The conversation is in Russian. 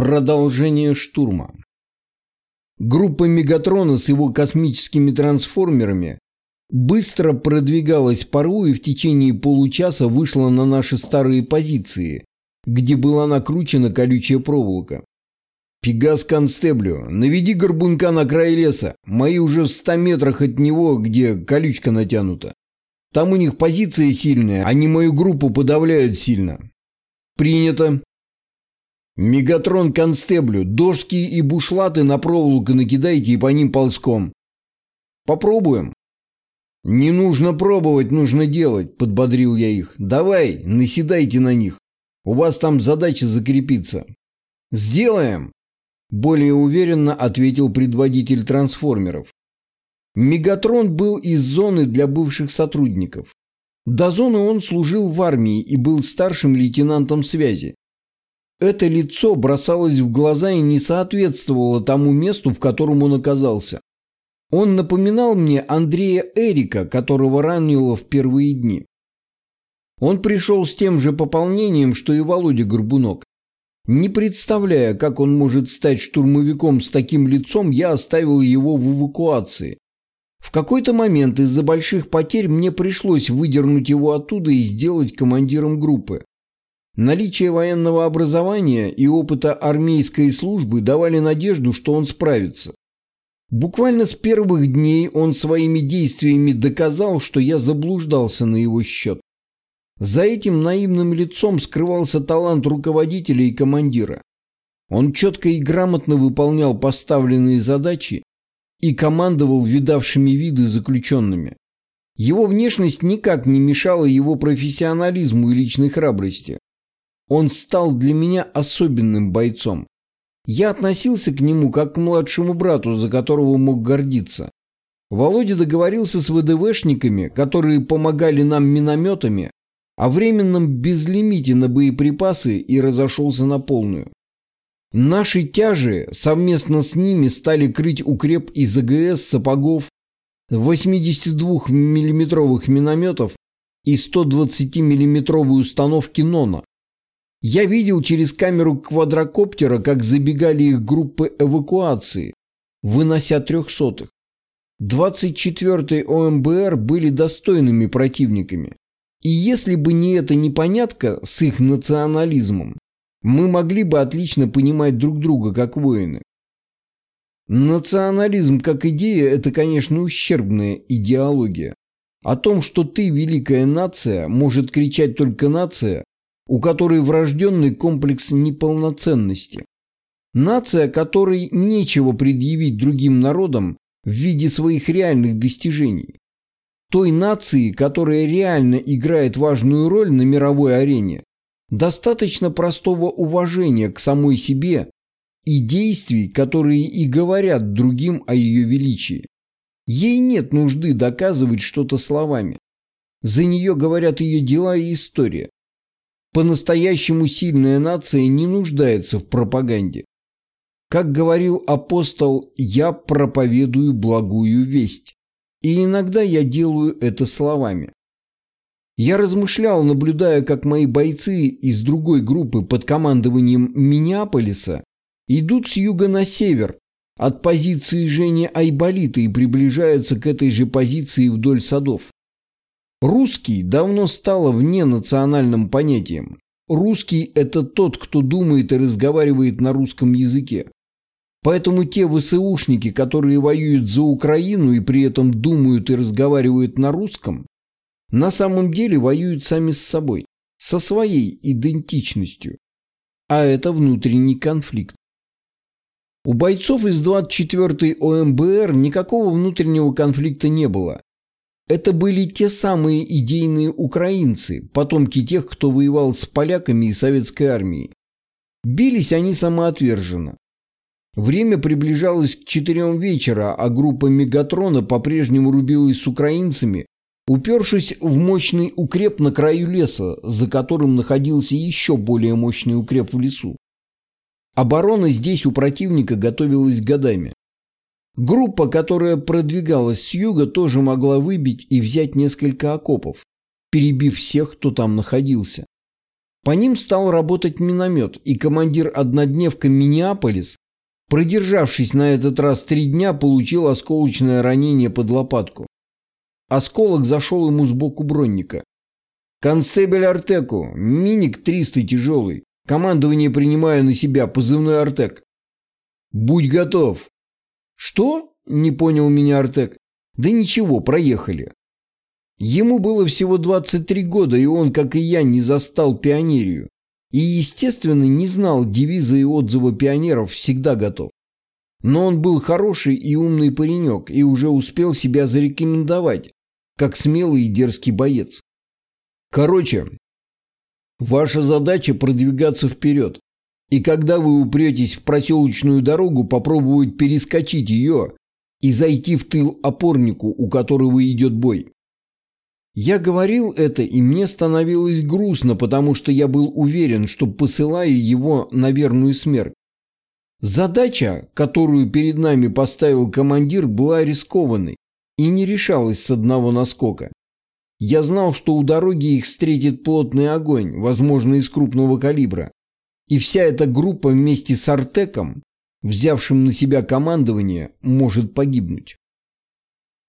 Продолжение штурма. Группа Мегатрона с его космическими трансформерами быстро продвигалась по РУ и в течение получаса вышла на наши старые позиции, где была накручена колючая проволока. «Пегас констеблю, наведи горбунка на край леса, мои уже в ста метрах от него, где колючка натянута. Там у них позиция сильная, они мою группу подавляют сильно». «Принято», Мегатрон констеблю, дошки и бушлаты на проволоку накидайте и по ним ползком. Попробуем. Не нужно пробовать, нужно делать, подбодрил я их. Давай, наседайте на них. У вас там задача закрепиться. Сделаем, более уверенно ответил предводитель трансформеров. Мегатрон был из зоны для бывших сотрудников. До зоны он служил в армии и был старшим лейтенантом связи. Это лицо бросалось в глаза и не соответствовало тому месту, в котором он оказался. Он напоминал мне Андрея Эрика, которого ранило в первые дни. Он пришел с тем же пополнением, что и Володя Горбунок. Не представляя, как он может стать штурмовиком с таким лицом, я оставил его в эвакуации. В какой-то момент из-за больших потерь мне пришлось выдернуть его оттуда и сделать командиром группы. Наличие военного образования и опыта армейской службы давали надежду, что он справится. Буквально с первых дней он своими действиями доказал, что я заблуждался на его счет. За этим наивным лицом скрывался талант руководителя и командира. Он четко и грамотно выполнял поставленные задачи и командовал видавшими виды заключенными. Его внешность никак не мешала его профессионализму и личной храбрости. Он стал для меня особенным бойцом. Я относился к нему как к младшему брату, за которого мог гордиться. Володя договорился с ВДВшниками, которые помогали нам минометами, о временном безлимите на боеприпасы и разошелся на полную. Наши тяжи совместно с ними стали крыть укреп из АГС, сапогов, 82 миллиметровых минометов и 120 миллиметровой установки «Нона», я видел через камеру квадрокоптера, как забегали их группы эвакуации, вынося трехсотых. 24-й ОМБР были достойными противниками. И если бы не эта непонятка с их национализмом, мы могли бы отлично понимать друг друга как воины. Национализм как идея – это, конечно, ущербная идеология. О том, что ты великая нация, может кричать только нация, у которой врожденный комплекс неполноценности. Нация, которой нечего предъявить другим народам в виде своих реальных достижений. Той нации, которая реально играет важную роль на мировой арене, достаточно простого уважения к самой себе и действий, которые и говорят другим о ее величии. Ей нет нужды доказывать что-то словами. За нее говорят ее дела и история. По-настоящему сильная нация не нуждается в пропаганде. Как говорил апостол, я проповедую благую весть. И иногда я делаю это словами. Я размышлял, наблюдая, как мои бойцы из другой группы под командованием Миннеаполиса идут с юга на север от позиции Жени Айболита и приближаются к этой же позиции вдоль садов. Русский давно стало вне национальным понятием. Русский – это тот, кто думает и разговаривает на русском языке. Поэтому те ВСУшники, которые воюют за Украину и при этом думают и разговаривают на русском, на самом деле воюют сами с собой, со своей идентичностью. А это внутренний конфликт. У бойцов из 24-й ОМБР никакого внутреннего конфликта не было. Это были те самые идейные украинцы, потомки тех, кто воевал с поляками и советской армией. Бились они самоотверженно. Время приближалось к четырем вечера, а группа Мегатрона по-прежнему рубилась с украинцами, упершись в мощный укреп на краю леса, за которым находился еще более мощный укреп в лесу. Оборона здесь у противника готовилась годами. Группа, которая продвигалась с юга, тоже могла выбить и взять несколько окопов, перебив всех, кто там находился. По ним стал работать миномет, и командир однодневка Миннеаполис, продержавшись на этот раз три дня, получил осколочное ранение под лопатку. Осколок зашел ему сбоку бронника. «Констебель Артеку, миник 300 тяжелый. Командование принимаю на себя, позывной Артек». «Будь готов». «Что?» – не понял меня Артек. «Да ничего, проехали». Ему было всего 23 года, и он, как и я, не застал пионерию. И, естественно, не знал девиза и отзыва пионеров «всегда готов». Но он был хороший и умный паренек и уже успел себя зарекомендовать, как смелый и дерзкий боец. Короче, ваша задача продвигаться вперед. И когда вы упретесь в проселочную дорогу, попробовать перескочить ее и зайти в тыл опорнику, у которого идет бой. Я говорил это, и мне становилось грустно, потому что я был уверен, что посылаю его на верную смерть. Задача, которую перед нами поставил командир, была рискованной и не решалась с одного наскока. Я знал, что у дороги их встретит плотный огонь, возможно, из крупного калибра. И вся эта группа вместе с Артеком, взявшим на себя командование, может погибнуть.